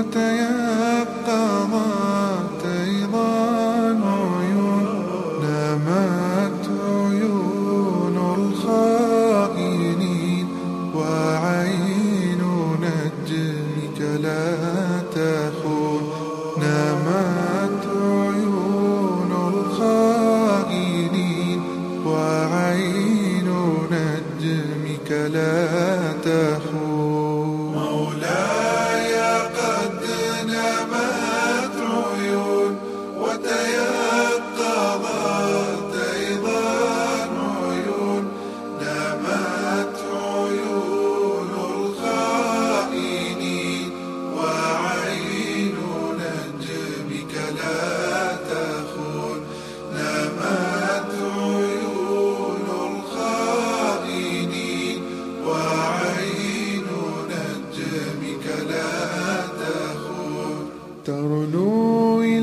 وتيقظت أيضا عيوننا مات عيون الخائنين وعين نجمك لا تخون. نمت عيون الخائنين وعين نجمك لا تخون i'm Summer.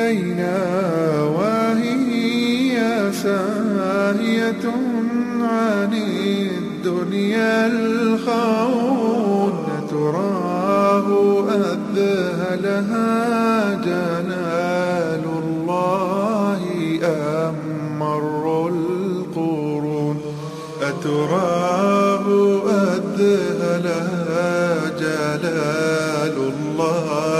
إلينا وهي ساهية عن الدنيا الخون تراه أذهلها جلال الله أمر القرون أتراه أذهلها جلال الله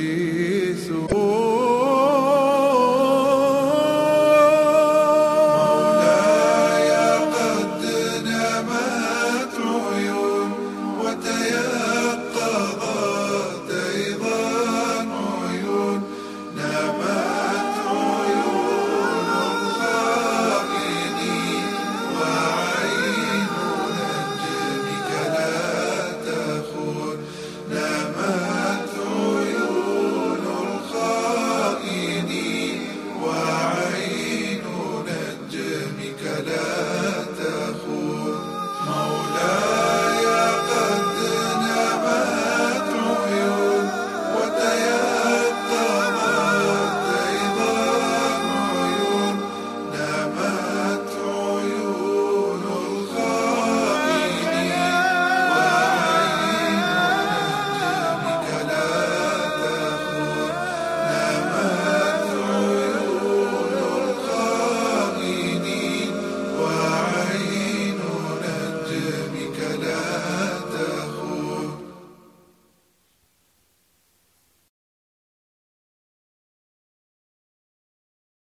في